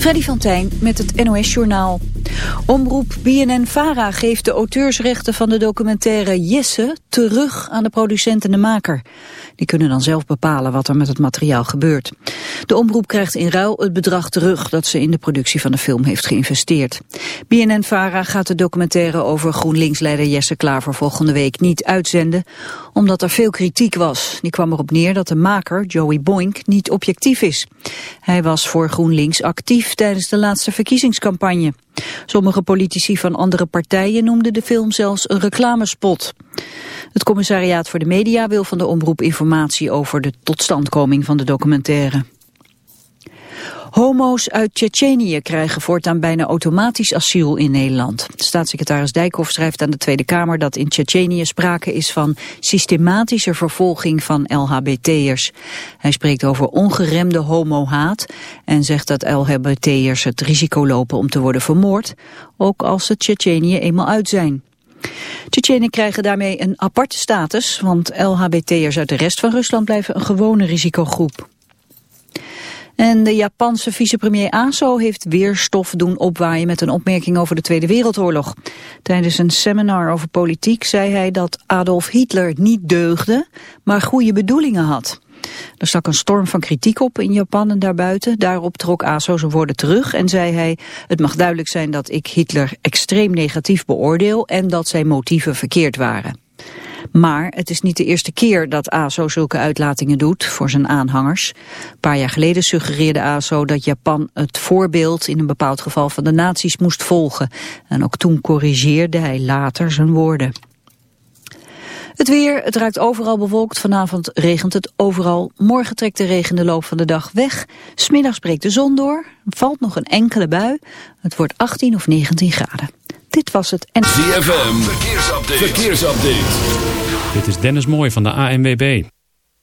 Freddy van Tijn met het NOS-journaal. Omroep BNN-Vara geeft de auteursrechten van de documentaire Jesse terug aan de producent en de maker. Die kunnen dan zelf bepalen wat er met het materiaal gebeurt. De omroep krijgt in ruil het bedrag terug dat ze in de productie van de film heeft geïnvesteerd. BNN-Vara gaat de documentaire over GroenLinks-leider Jesse Klaver volgende week niet uitzenden, omdat er veel kritiek was. Die kwam erop neer dat de maker, Joey Boink, niet objectief is. Hij was voor GroenLinks actief tijdens de laatste verkiezingscampagne. Sommige politici van andere partijen noemden de film zelfs een reclamespot. Het commissariaat voor de media wil van de omroep informatie over de totstandkoming van de documentaire. Homo's uit Tsjetsjenië krijgen voortaan bijna automatisch asiel in Nederland. Staatssecretaris Dijkhoff schrijft aan de Tweede Kamer dat in Tsjetsjenië sprake is van systematische vervolging van LHBT'ers. Hij spreekt over ongeremde homohaat en zegt dat LHBT'ers het risico lopen om te worden vermoord, ook als ze Tsjetsjenië eenmaal uit zijn. Tsjetsjenen krijgen daarmee een aparte status, want LHBT'ers uit de rest van Rusland blijven een gewone risicogroep. En de Japanse vicepremier Aso heeft weer stof doen opwaaien met een opmerking over de Tweede Wereldoorlog. Tijdens een seminar over politiek zei hij dat Adolf Hitler niet deugde, maar goede bedoelingen had. Er stak een storm van kritiek op in Japan en daarbuiten. Daarop trok Aso zijn woorden terug en zei hij... het mag duidelijk zijn dat ik Hitler extreem negatief beoordeel... en dat zijn motieven verkeerd waren. Maar het is niet de eerste keer dat ASO zulke uitlatingen doet voor zijn aanhangers. Een paar jaar geleden suggereerde ASO dat Japan het voorbeeld in een bepaald geval van de nazi's moest volgen. En ook toen corrigeerde hij later zijn woorden. Het weer, het ruikt overal bewolkt. Vanavond regent het overal. Morgen trekt de regen de loop van de dag weg. Smiddags breekt de zon door. valt nog een enkele bui. Het wordt 18 of 19 graden. Dit was het. En... ZFM, verkeersupdate. verkeersupdate. Dit is Dennis Mooij van de ANWB.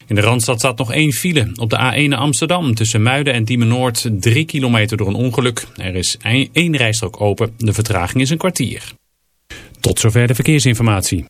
In de Randstad staat nog één file. Op de A1 naar Amsterdam tussen Muiden en Diemen Noord. Drie kilometer door een ongeluk. Er is één rijstrook open. De vertraging is een kwartier. Tot zover de verkeersinformatie.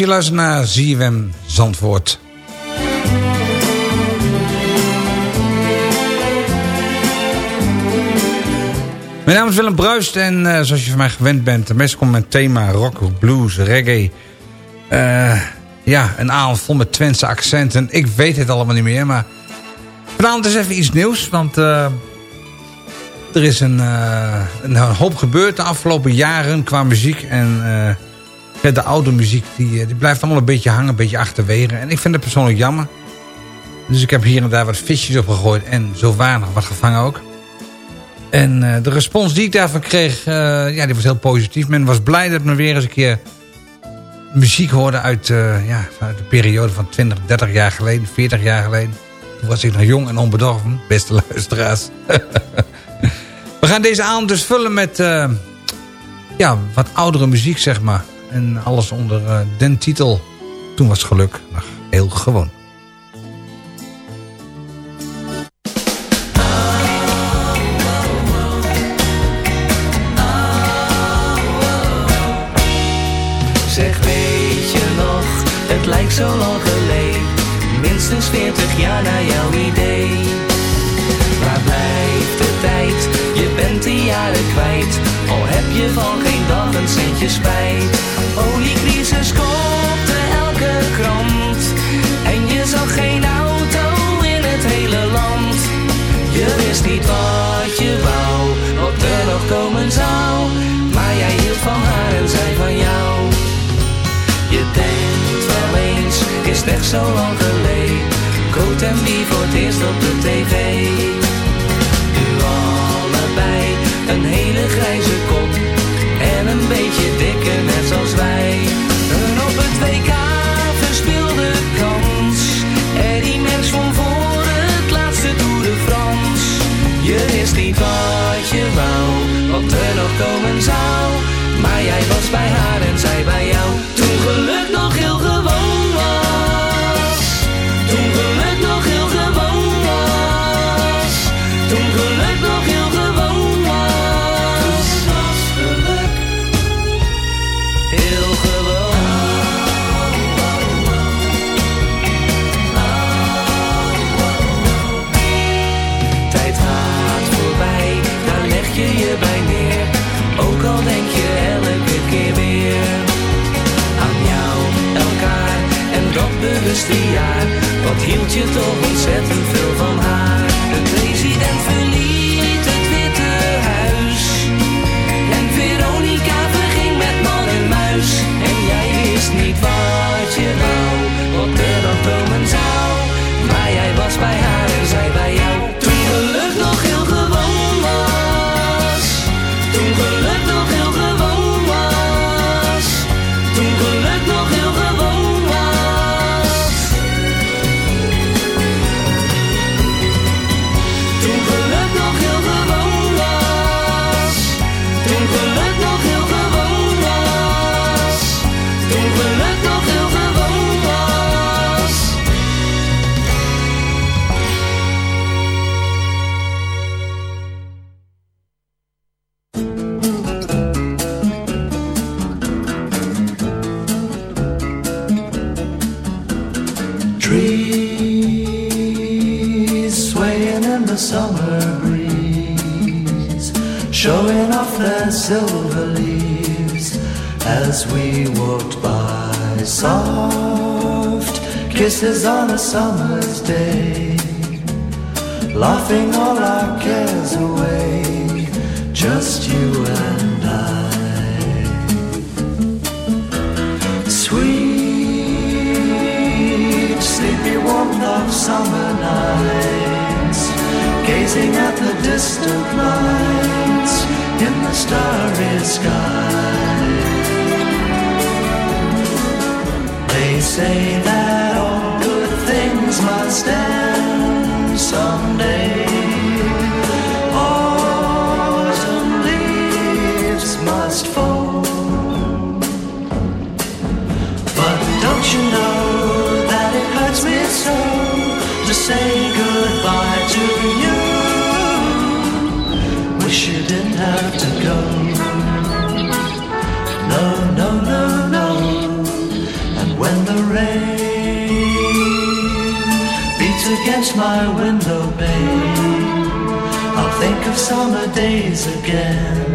Je luistert naar Zandvoort. Mijn naam is Willem Bruist en uh, zoals je van mij gewend bent... meestal komt mijn thema rock, blues, reggae. Uh, ja, een avond vol met Twentse accenten. Ik weet het allemaal niet meer, maar... Vanavond is even iets nieuws, want... Uh, er is een, een hoop gebeurd de afgelopen jaren qua muziek. En de oude muziek die, eh, die blijft allemaal een beetje hangen, een beetje achterwege. En ik vind het persoonlijk jammer. Dus ik heb hier en daar wat visjes op gegooid en zo weinig wat gevangen ook. En uh, de respons die ik daarvan kreeg, uh, ja, die was heel positief. Men was blij dat men weer eens een keer muziek hoorde uit, uh, ja, uit de periode van 20, 30 jaar geleden, 40 jaar geleden. Toen was ik nog jong en onbedorven, beste luisteraars. We gaan deze avond dus vullen met ja, wat oudere muziek, zeg maar. En alles onder uh, den titel Toen was geluk nog heel gewoon. zo lang geleden. Coat en wie voor het eerst op de tv. Trees swaying in the summer breeze, showing off their silver leaves as we walked by. Soft kisses on a summer's day, laughing all our cares away, just you and of summer nights, gazing at the distant lights in the starry sky. They say that all good things must end someday. Autumn leaves must fall, but don't you know? say goodbye to you. Wish you didn't have to go. No, no, no, no. And when the rain beats against my window pane, I'll think of summer days again.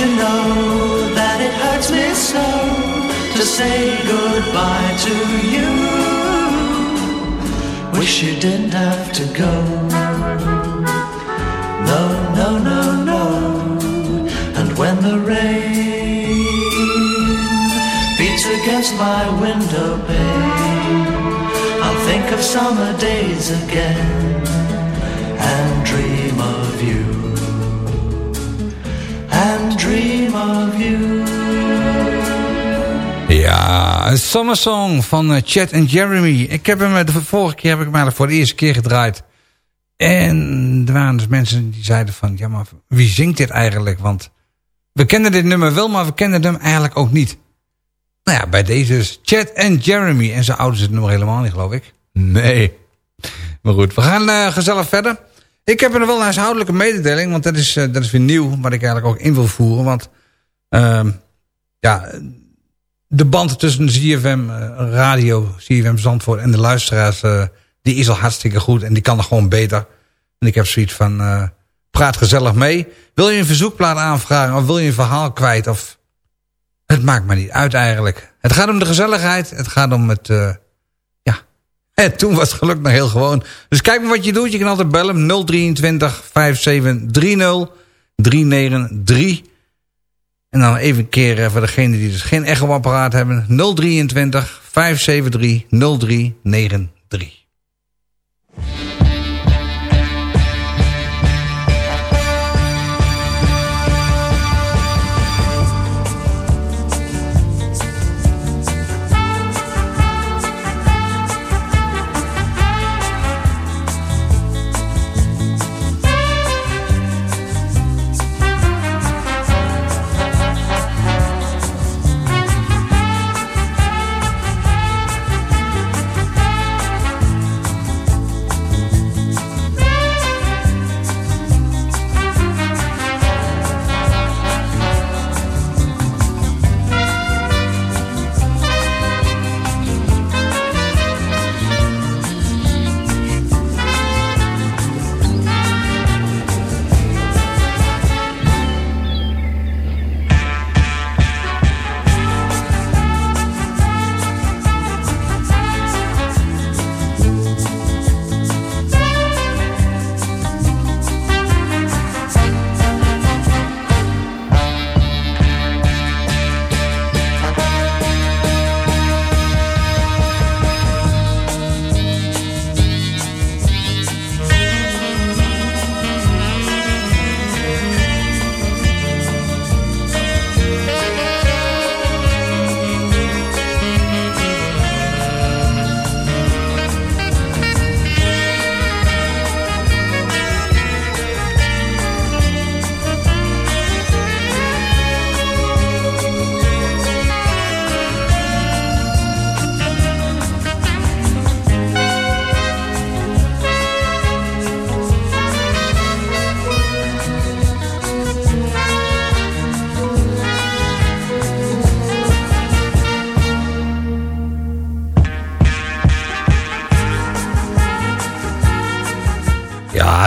you know that it hurts me so to say goodbye to you? Wish you didn't have to go. No, no, no, no. And when the rain beats against my window pane, I'll think of summer days again Een Summer Song van eh, Chad en Jeremy. Ik heb hem, eh, de vorige keer heb ik hem eigenlijk voor de eerste keer gedraaid. En er waren dus mensen die zeiden van... Ja, maar wie zingt dit eigenlijk? Want we kenden dit nummer wel, maar we kenden hem eigenlijk ook niet. Nou ja, bij deze dus Chad en Jeremy. En zijn ouders het nummer helemaal niet, geloof ik. Nee. Maar goed, we gaan eh, gezellig verder. Ik heb er wel een huishoudelijke mededeling, want dat is, dat is weer nieuw... wat ik eigenlijk ook in wil voeren, want... Ehm, ja, de band tussen ZFM uh, Radio, ZFM Zandvoort en de luisteraars... die is al hartstikke goed en die kan er gewoon beter. En ik heb zoiets van, praat gezellig mee. Wil je een verzoekplaat aanvragen of wil je een verhaal kwijt... of het maakt me niet uit eigenlijk. Het gaat om de gezelligheid. Het gaat om het... Ja. En toen was het geluk nog heel gewoon. Dus kijk maar wat je doet. Je kan altijd bellen. 023 5730 393. En dan even een keer eh, voor degene die dus geen echo-apparaat hebben. 023 573 0393.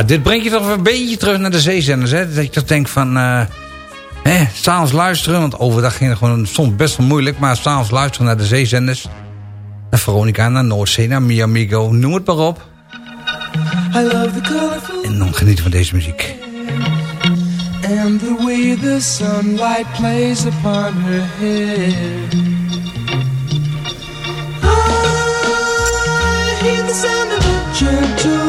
Dit brengt je toch een beetje terug naar de zeezenders. Hè? Dat je toch denkt van... Uh, s'avonds luisteren, want overdag ging het gewoon soms best wel moeilijk. Maar s'avonds luisteren naar de zeezenders. Naar Veronica, naar Noordzee, naar Miamigo, noem het maar op. I love the colorful en dan genieten van deze muziek. And the way the sunlight plays upon her. I hear the sound of a gentle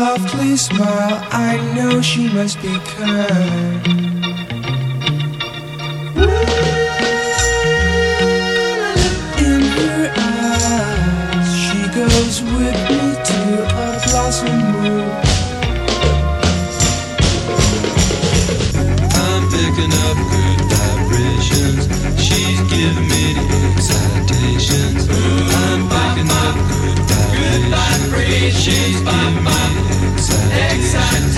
Softly smile, I know she must be kind. In her eyes, she goes with me to a blossom room. I'm picking up good vibrations. She's giving me the excitations. I'm picking up good vibrations. She's giving me Excite.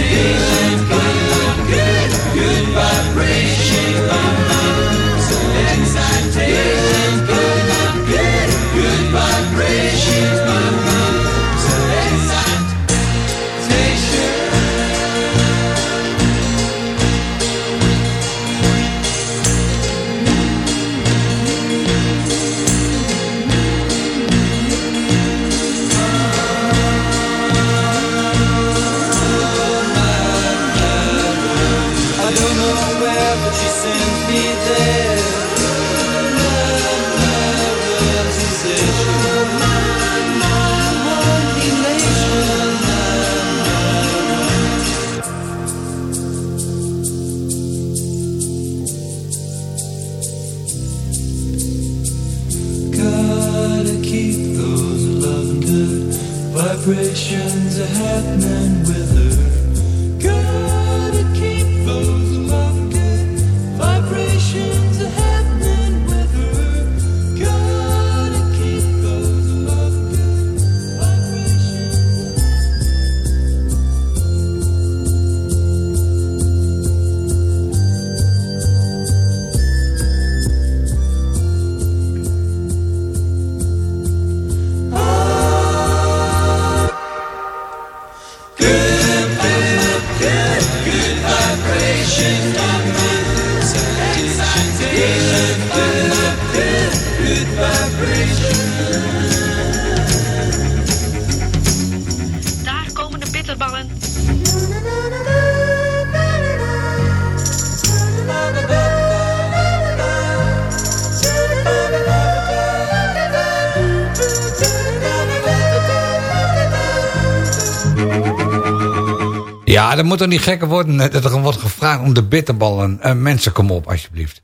dat moet toch niet gekker worden dat er wordt gevraagd om de bitterballen. Eh, mensen, kom op, alsjeblieft.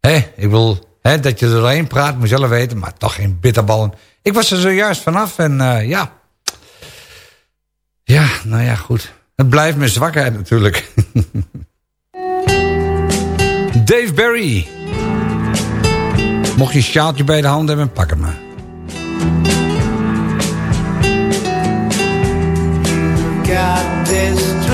Hé, ik wil dat je er alleen praat, moet je zelf weten, maar toch geen bitterballen. Ik was er zojuist vanaf en eh, ja. Ja, nou ja, goed. Het blijft mijn zwakheid natuurlijk. Dave Berry, Mocht je een sjaaltje bij de hand hebben, pak hem maar. Got this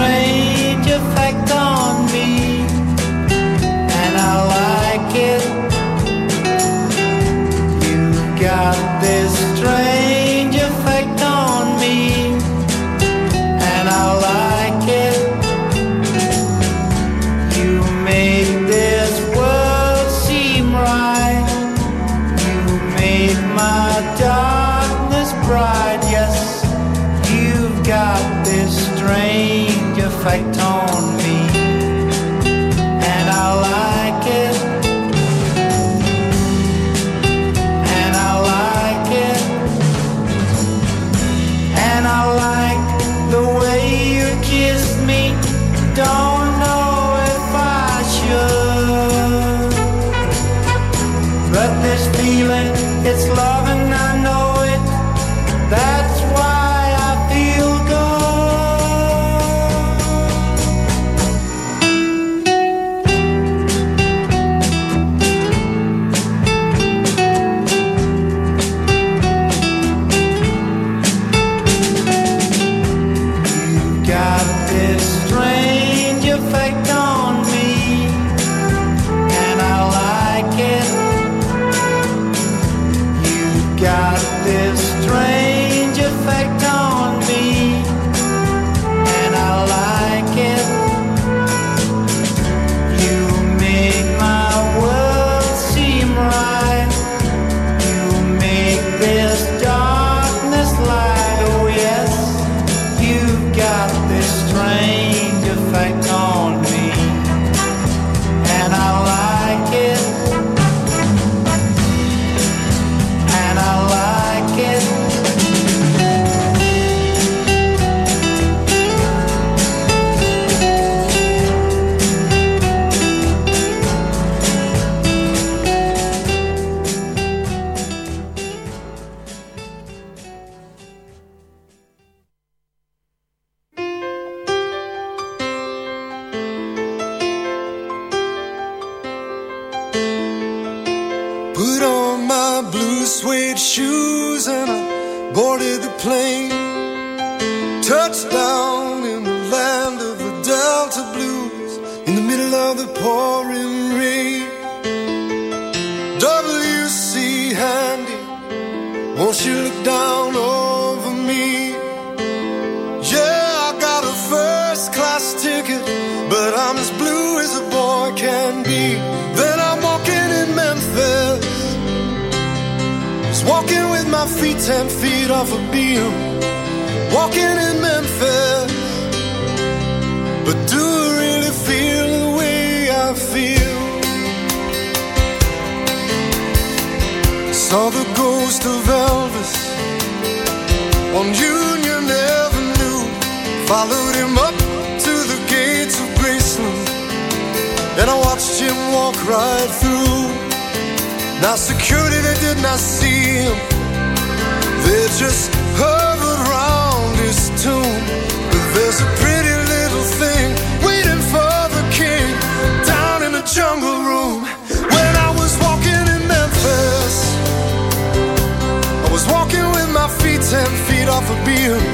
off a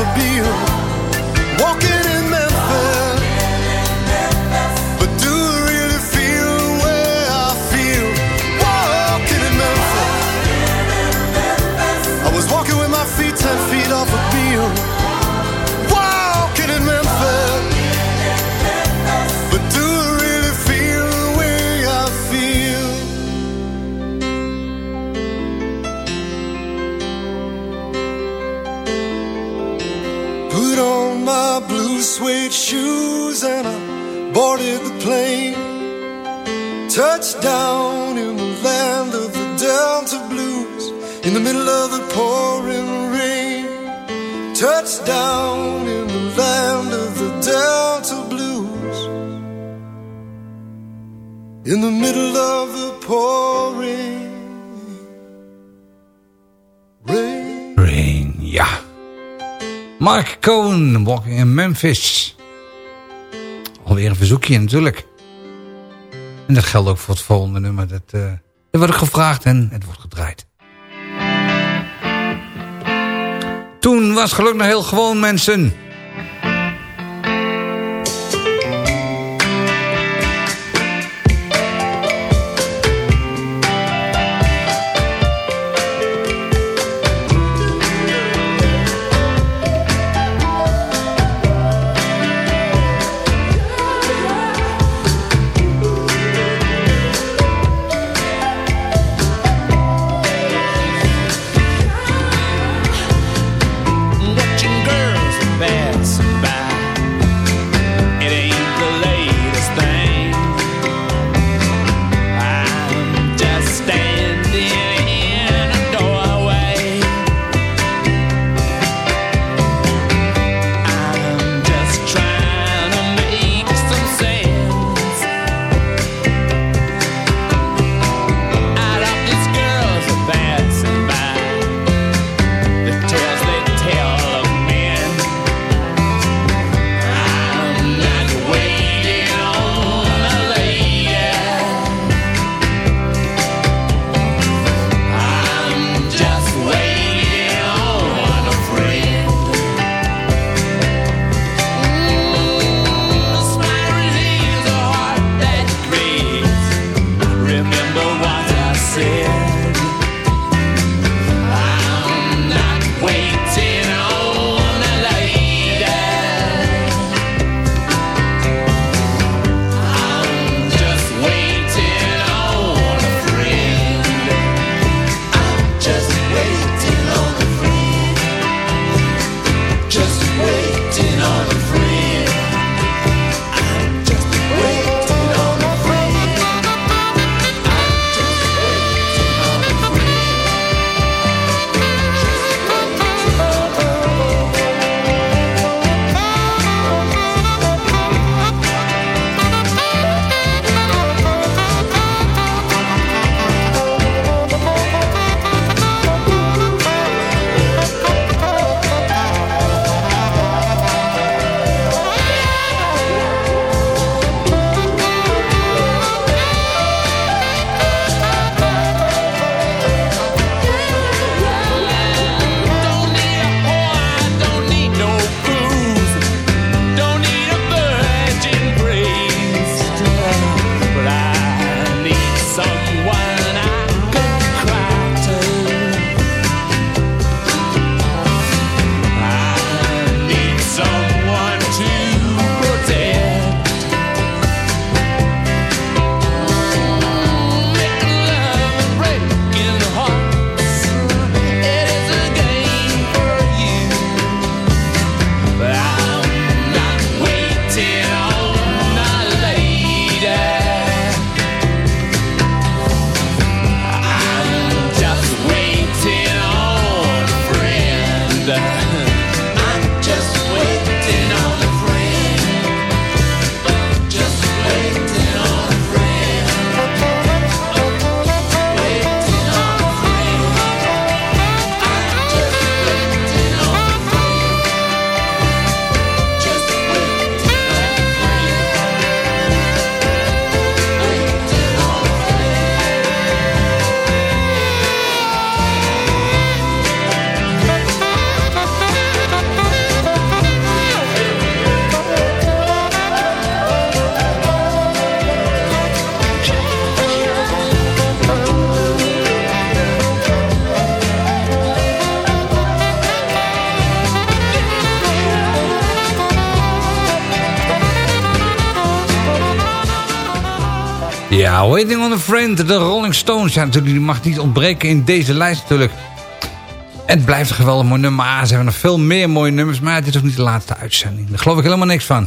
feet off a beam. Walking in the middle of the pouring rain. Rain, ja. Mark Cohen, Walking in Memphis. Alweer een verzoekje natuurlijk. En dat geldt ook voor het volgende nummer. Dat, eh dat wordt gevraagd en het wordt gedraaid. Toen was geluk nog heel gewoon, mensen. Waiting on a Friend, de Rolling Stones. Ja, natuurlijk, die mag niet ontbreken in deze lijst natuurlijk. Het blijft een geweldig mooi nummer. Ah, ze hebben nog veel meer mooie nummers, maar dit is ook niet de laatste uitzending. Daar geloof ik helemaal niks van.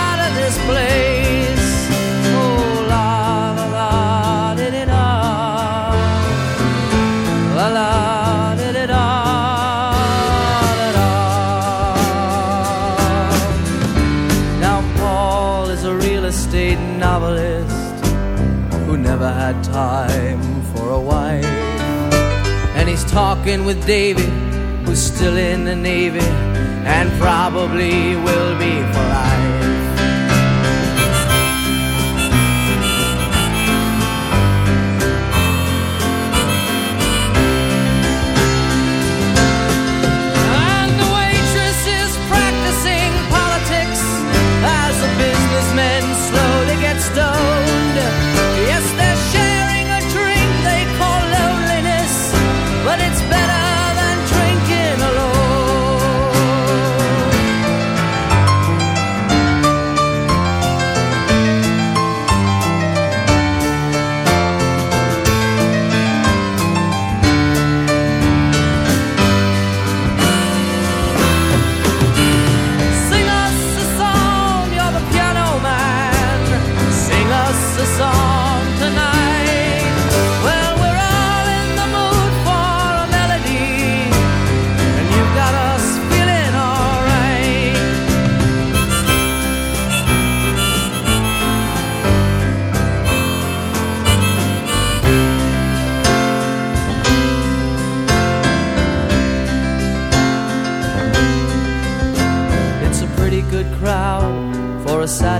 this place. Oh, la la la, di di da. La la. Now, Paul is a real estate novelist who never had time for a wife. And he's talking with David, who's still in the Navy and probably will be for life.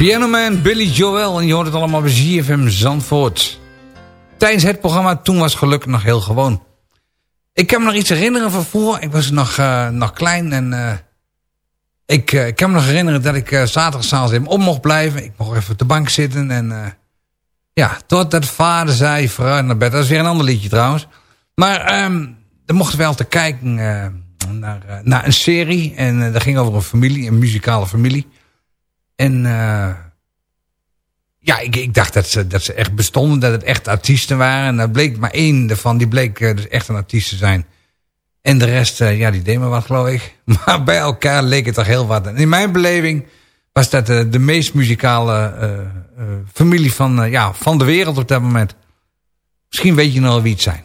Pianoman, Billy Joel en je hoort het allemaal bij ZFM Zandvoort. Tijdens het programma Toen was geluk nog heel gewoon. Ik kan me nog iets herinneren van vroeger. Ik was nog, uh, nog klein en uh, ik, kan me nog herinneren dat ik zaterdagavond even op mocht blijven. Ik mocht even op de bank zitten en ja, totdat vader zei vooruit naar bed. Dat is weer een ander liedje trouwens. Maar um, dan mochten we altijd kijken naar, naar een serie en dat ging over een familie, een muzikale familie. En uh, ja, ik, ik dacht dat ze, dat ze echt bestonden, dat het echt artiesten waren. En dat bleek maar één ervan, die bleek uh, dus echt een artiest te zijn. En de rest, uh, ja, die deed me wat, geloof ik. Maar bij elkaar leek het toch heel wat. En in mijn beleving was dat de meest muzikale familie van, ja, van de wereld op dat moment. Misschien weet je nog wie het zijn.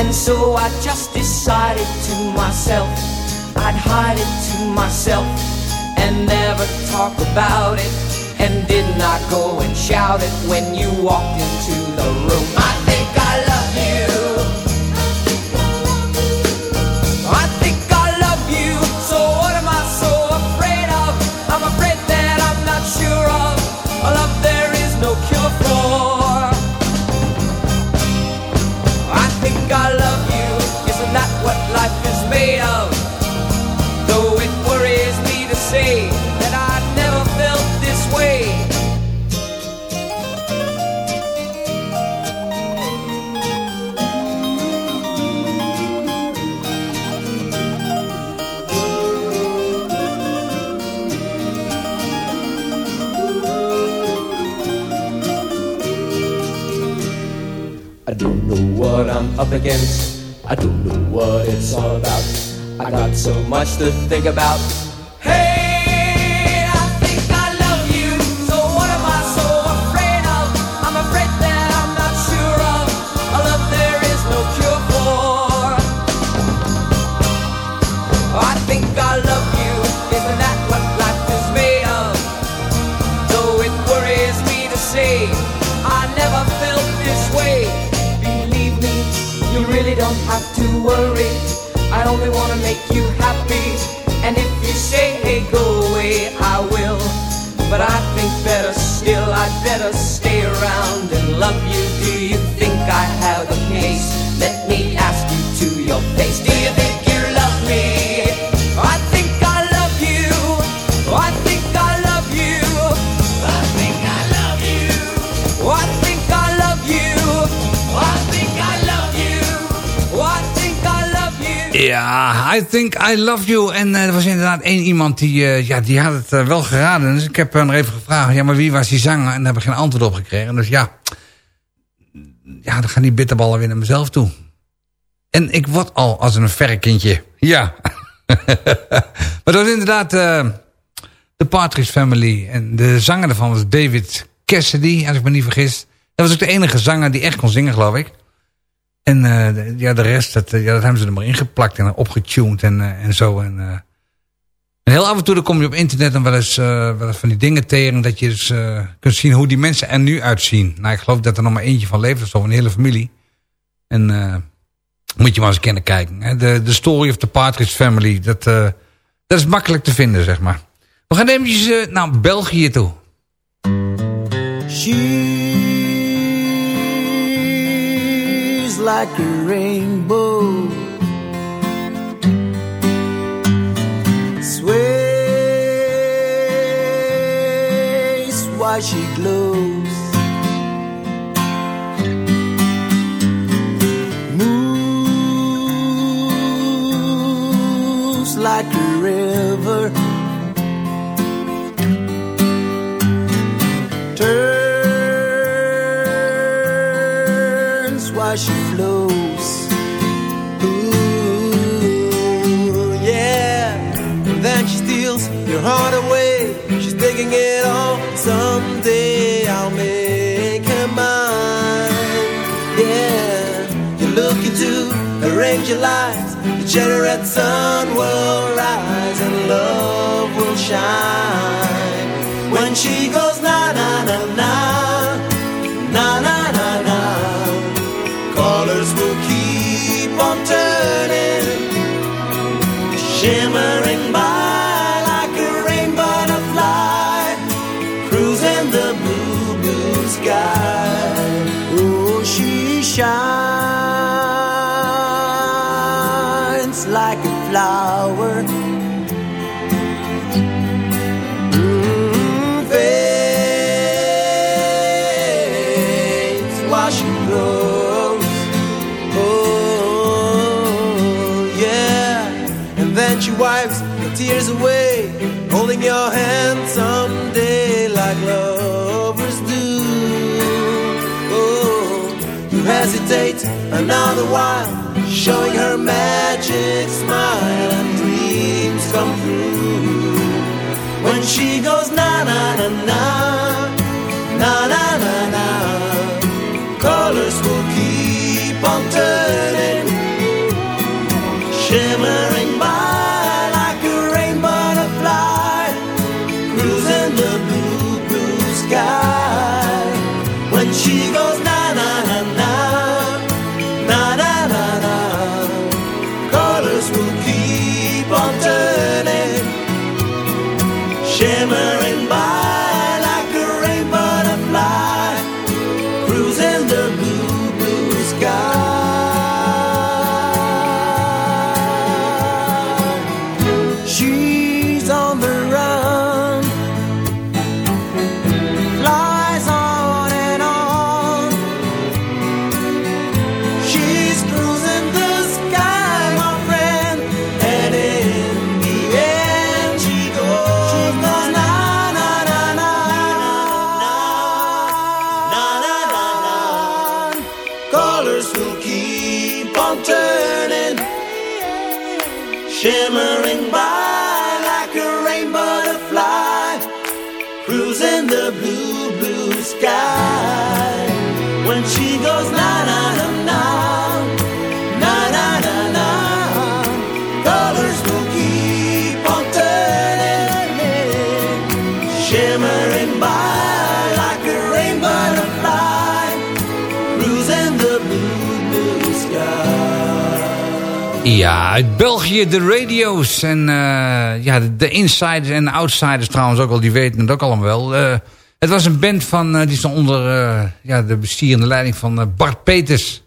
and so I just decided to myself I'd hide it to myself and never talk about it. And did not go and shout it when you walked into the room? I know what I'm up against. I don't know what it's all about. I got so much to think about. Worry. I only wanna make you happy. And if you say, hey, go away, I will. But I think better still, I'd better stay around and love you. Do you think I have a case? Let me ask you to your face. I Think I Love You. En uh, er was inderdaad één iemand die, uh, ja, die had het uh, wel geraden. Dus ik heb hem even gevraagd, ja, maar wie was die zanger? En daar heb ik geen antwoord op gekregen. Dus ja, ja dan gaan die bitterballen weer naar mezelf toe. En ik word al als een verrekindje. Ja. maar dat was inderdaad de Partridge Family. En de zanger daarvan was David Cassidy, als ik me niet vergis. Dat was ook de enige zanger die echt kon zingen, geloof ik. En uh, ja, de rest, dat, ja, dat hebben ze er maar ingeplakt en opgetuned en, uh, en zo. En, heel af en toe dan kom je op internet en wel eens, wel eens van die dingen tegen... dat je dus kunt zien hoe die mensen er nu uitzien. Nou, ik geloof dat er nog maar eentje van leeft, of zo, een hele familie. En moet je maar eens kennen kijken. Hè? De, de story of the Partridge Family, dat, dat is makkelijk te vinden, zeg maar. We gaan eventjes naar België toe. Like a rainbow. Sways while she glows. Moves like a river it all. Someday I'll make her mine. Yeah, you're looking to arrange your lives. The generate sun will rise and love will shine. When she goes na na na na, na na na na, colors will keep on turning, shimmering by away, holding your hand someday like lovers do. Oh, you hesitate another while, showing her magic smile and dreams come true. When she goes na na na na, na na na na, colors Ja, uit België de radio's. En eh, ja, de, de insiders en de outsiders trouwens ook wel, die weten het ook allemaal wel. Eh, het was een band van, eh, die stond onder ja, de besturende leiding van Bart Peters.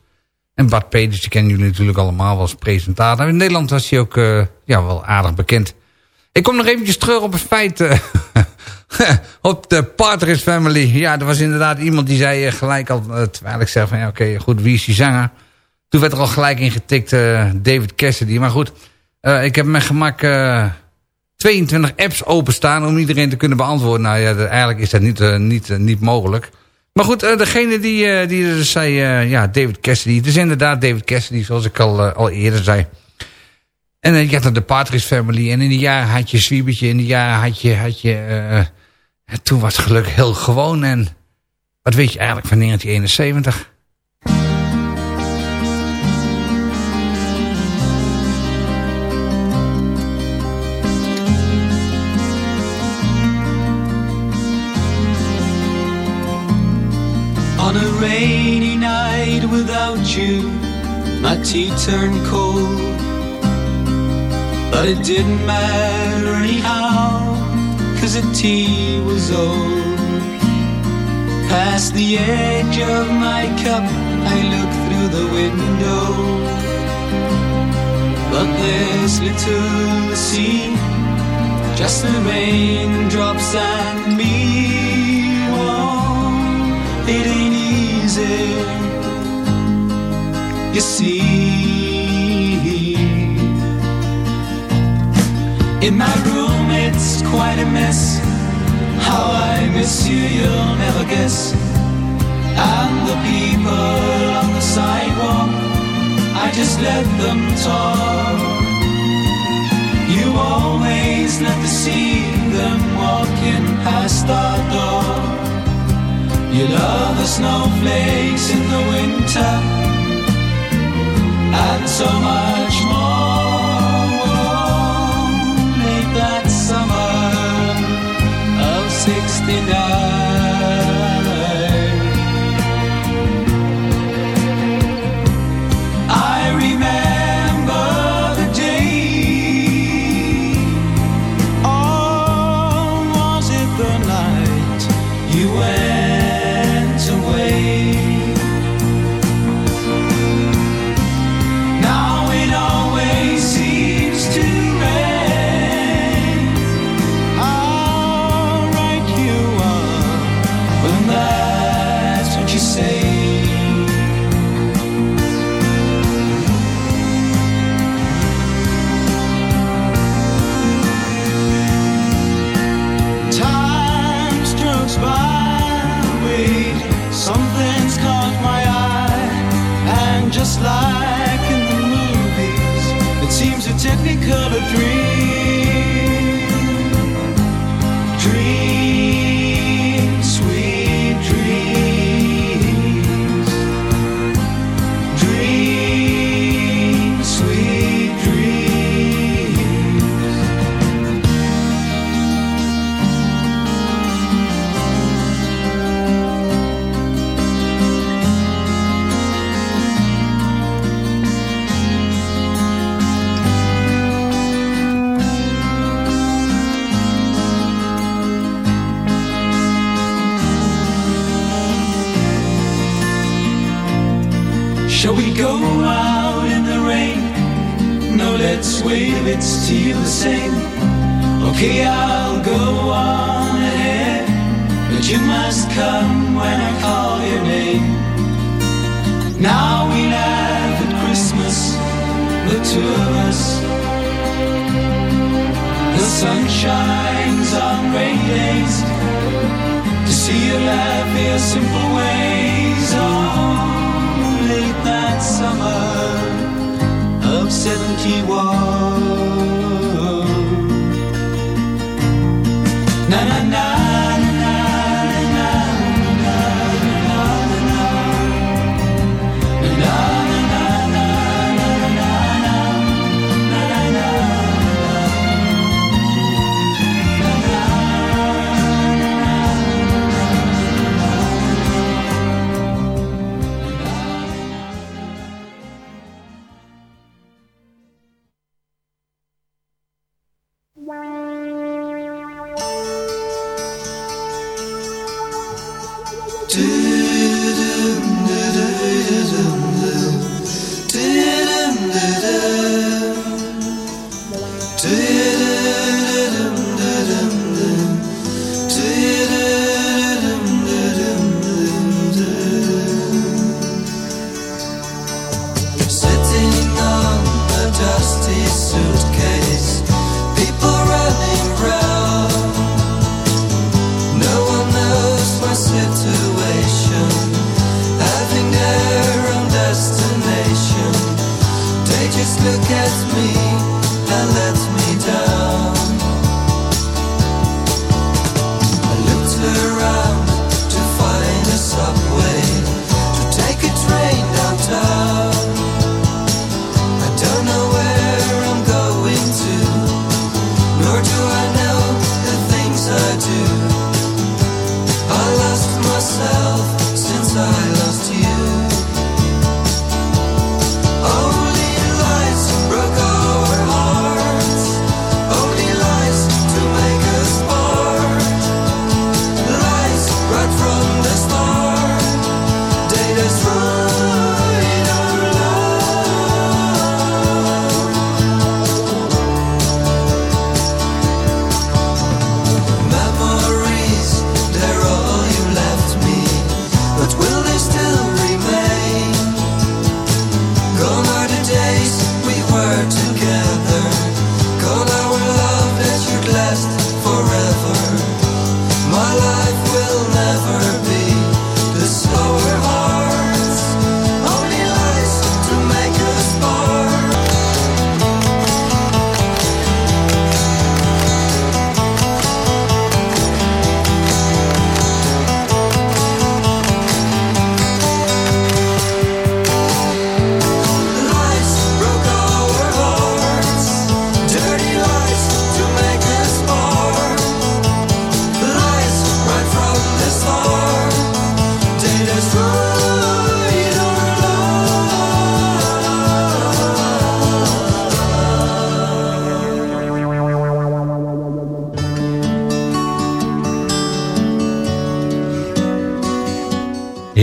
En Bart Peters, die kennen jullie natuurlijk allemaal als presentator. In Nederland was hij ook ja, wel aardig bekend. Ik kom nog eventjes terug op het feit... op de Partridge Family. Ja, er was inderdaad iemand die zei gelijk al... terwijl ik zeg van, ja, oké, goed, wie is die zanger? Toen werd er al gelijk ingetikt uh, David Cassidy. Maar goed, uh, ik heb met gemak uh, 22 apps openstaan om iedereen te kunnen beantwoorden. Nou ja, eigenlijk is dat niet, niet, niet mogelijk. Maar goed, degene die, die dus zei, ja, David Cassidy. Het is inderdaad David Cassidy, zoals ik al, al eerder zei. En je had de Partridge Family. En in die jaren had je Zwiebertje. In die jaren had je... Had je toen was geluk heel gewoon. En wat weet je eigenlijk van 1971? You, my tea turned cold. But it didn't matter anyhow, cause the tea was old. Past the edge of my cup, I look through the window. But there's little see, just the raindrops and me. Oh, it ain't easy, you see. In my room, it's quite a mess. How I miss you, you'll never guess. And the people on the sidewalk, I just let them talk. You always love to see them walking past our door. You love the snowflakes in the winter and so much more will that summer of 69. simple ways late summer of 71.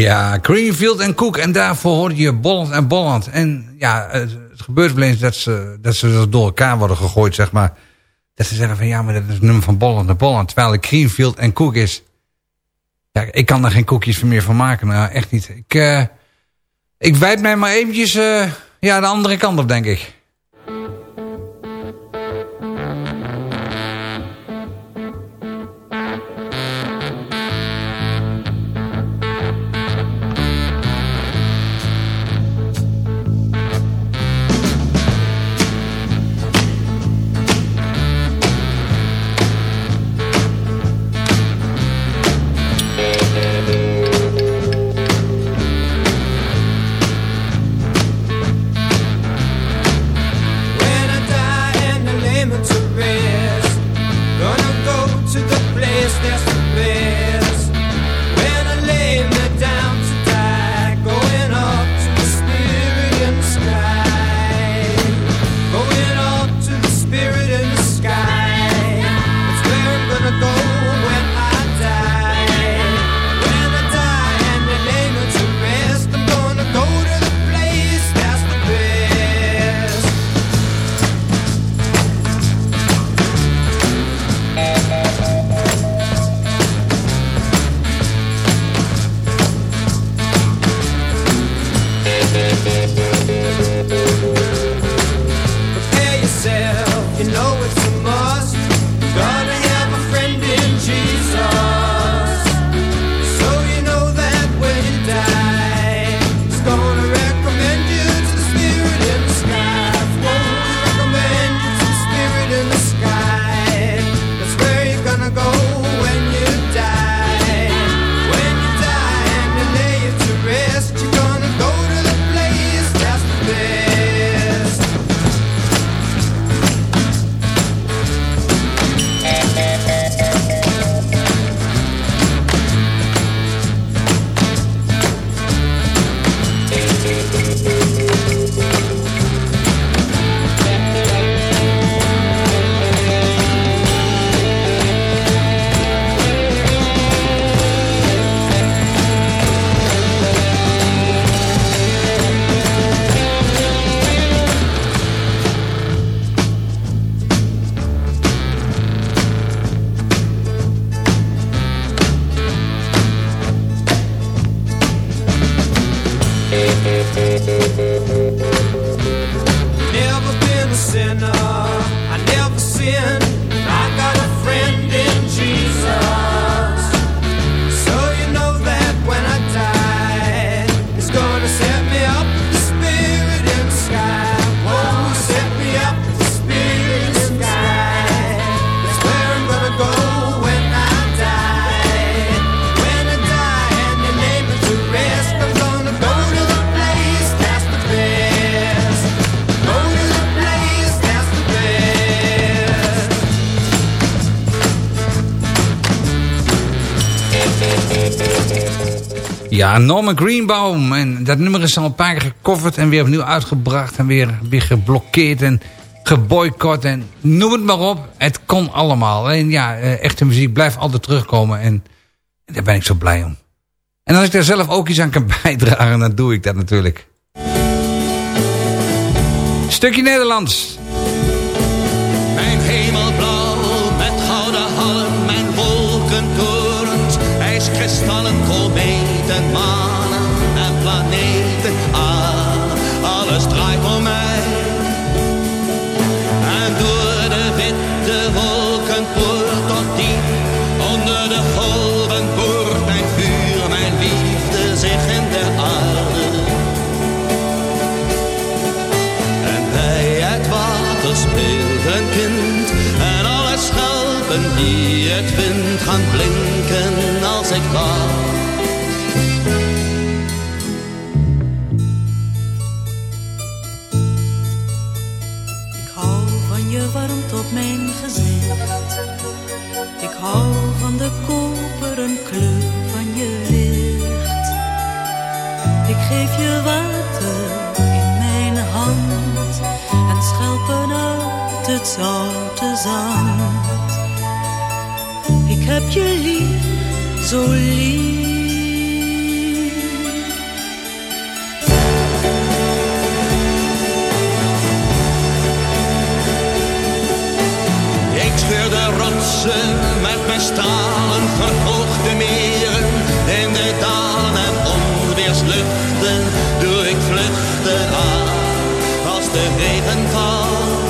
Ja, Greenfield en Cook. En daarvoor hoorde je Bolland en Bolland. En ja, het gebeurt wel eens dat ze, dat ze door elkaar worden gegooid, zeg maar. Dat ze zeggen van ja, maar dat is nummer van Bolland en Bolland. Terwijl het Greenfield en Cook is. Ja, ik kan er geen koekjes meer van maken. Nou, echt niet. Ik, uh, ik wijd mij maar eventjes uh, ja, de andere kant op, denk ik. Ja, Norman Greenbaum. En dat nummer is al een paar keer gecoverd en weer opnieuw uitgebracht. En weer, weer geblokkeerd en geboycott. En noem het maar op. Het kon allemaal. En ja, eh, echte muziek blijft altijd terugkomen. En daar ben ik zo blij om. En als ik daar zelf ook iets aan kan bijdragen, dan doe ik dat natuurlijk. Stukje Nederlands. IJskristallen, kometen, manen en planeten. Ah, alles draait om mij. En door de witte wolken poort tot diep onder de golven boort mijn vuur, mijn liefde zich in de aarde. En bij het water speelt een kind en alle schelpen die het wind gaan blinken Ik hou van je warmte op mijn gezicht. Ik hou van de koperen kleur van je licht. Ik geef je water in mijn hand en schelpen uit het zoute zand. Ik heb je lief, ik scheur de rotsen met mijn stalen, verhoogde meren. In de dalen en onweersluchten doe ik vluchten aan als de regen valt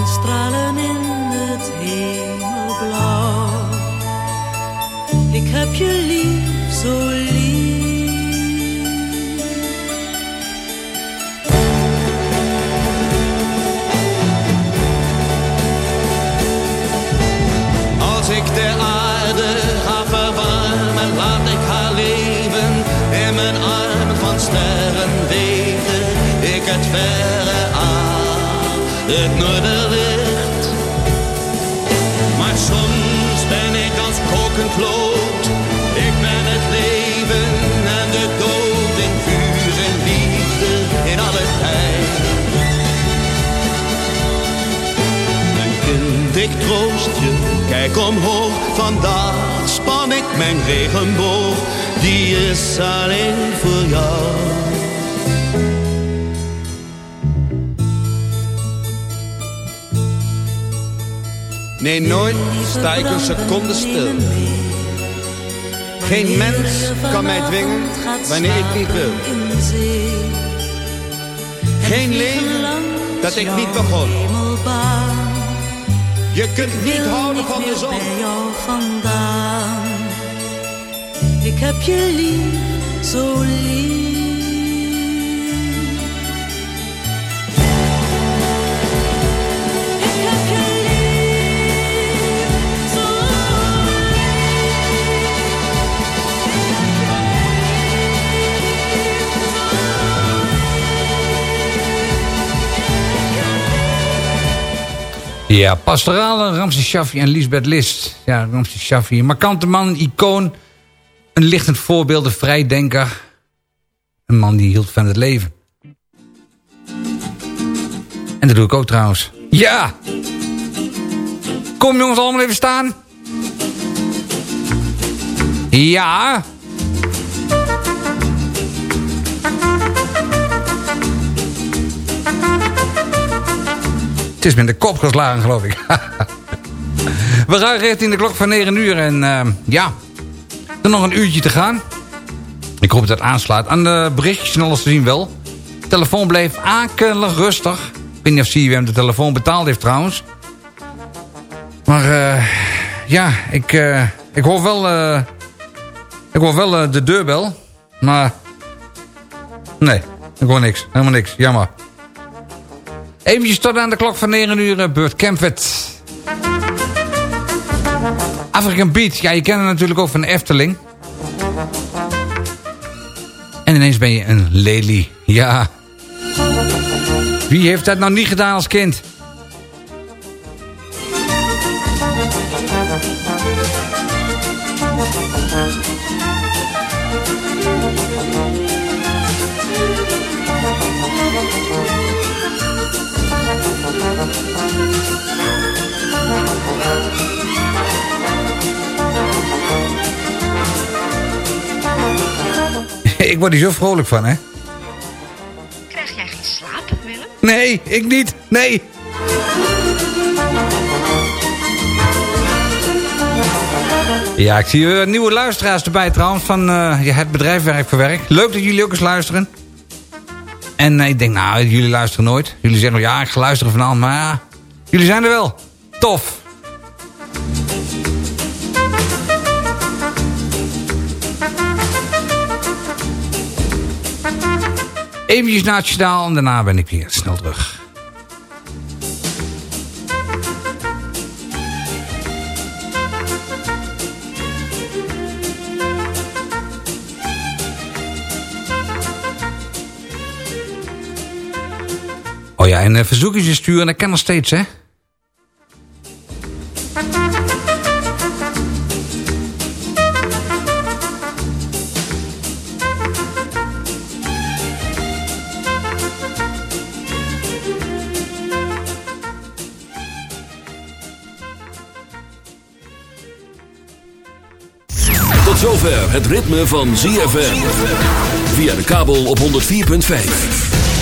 En stralen in het hemelblauw. Ik heb je lief, zo lief. Ik de aarde ga verwarmen, laat ik haar leven in mijn armen van sterren weten. Ik het verre aan, het noorderlicht. Ik ben het leven en de dood in vuur en liefde in alle tijd. Mijn kind, ik troost je, kijk omhoog. Vandaag span ik mijn regenboog, die is alleen voor jou. Nee, nooit sta ik een seconde stil. Geen mens kan mij dwingen wanneer ik niet wil. Geen leven dat ik niet begon. Je kunt niet houden van de zon. Ik heb je lief, zo lief. Ja, pastorale, Ramses Shaffi en Lisbeth List. Ja, Ramses Shaffi, een markante man, icoon. Een lichtend voorbeeld, een vrijdenker. Een man die hield van het leven. En dat doe ik ook trouwens. Ja! Kom jongens, allemaal even staan. Ja! Het is met de kop geslagen, geloof ik. We gaan richting de klok van 9 uur. En uh, ja, er nog een uurtje te gaan. Ik hoop dat het aanslaat. Aan de berichtjes en alles te zien wel. De telefoon bleef akelig rustig. Ik weet niet of CWM de telefoon betaald heeft trouwens. Maar uh, ja, ik, uh, ik hoor wel, uh, ik hoor wel de deurbel. Maar nee, ik hoor niks. Helemaal niks. Jammer. Eventjes tot aan de klok van 9 uur, Beurt Kempvet. African Beat, ja, je kent het natuurlijk ook van Efteling. En ineens ben je een lelie, ja. Wie heeft dat nou niet gedaan als kind? Ik word hier zo vrolijk van, hè? Krijg jij geen slaap, Willem? Nee, ik niet. Nee. Ja, ik zie nieuwe luisteraars erbij trouwens van uh, het bedrijf Werk voor Werk. Leuk dat jullie ook eens luisteren. En uh, ik denk, nou, jullie luisteren nooit. Jullie zeggen, ja, ik ga luisteren vanavond, maar ja, jullie zijn er wel. Tof. Even nationaal en daarna ben ik weer snel terug. Ja, en uh, verzoekjes sturen, dat kan nog steeds, hè? Tot zover het ritme van ZFM. Via de kabel op 104.5.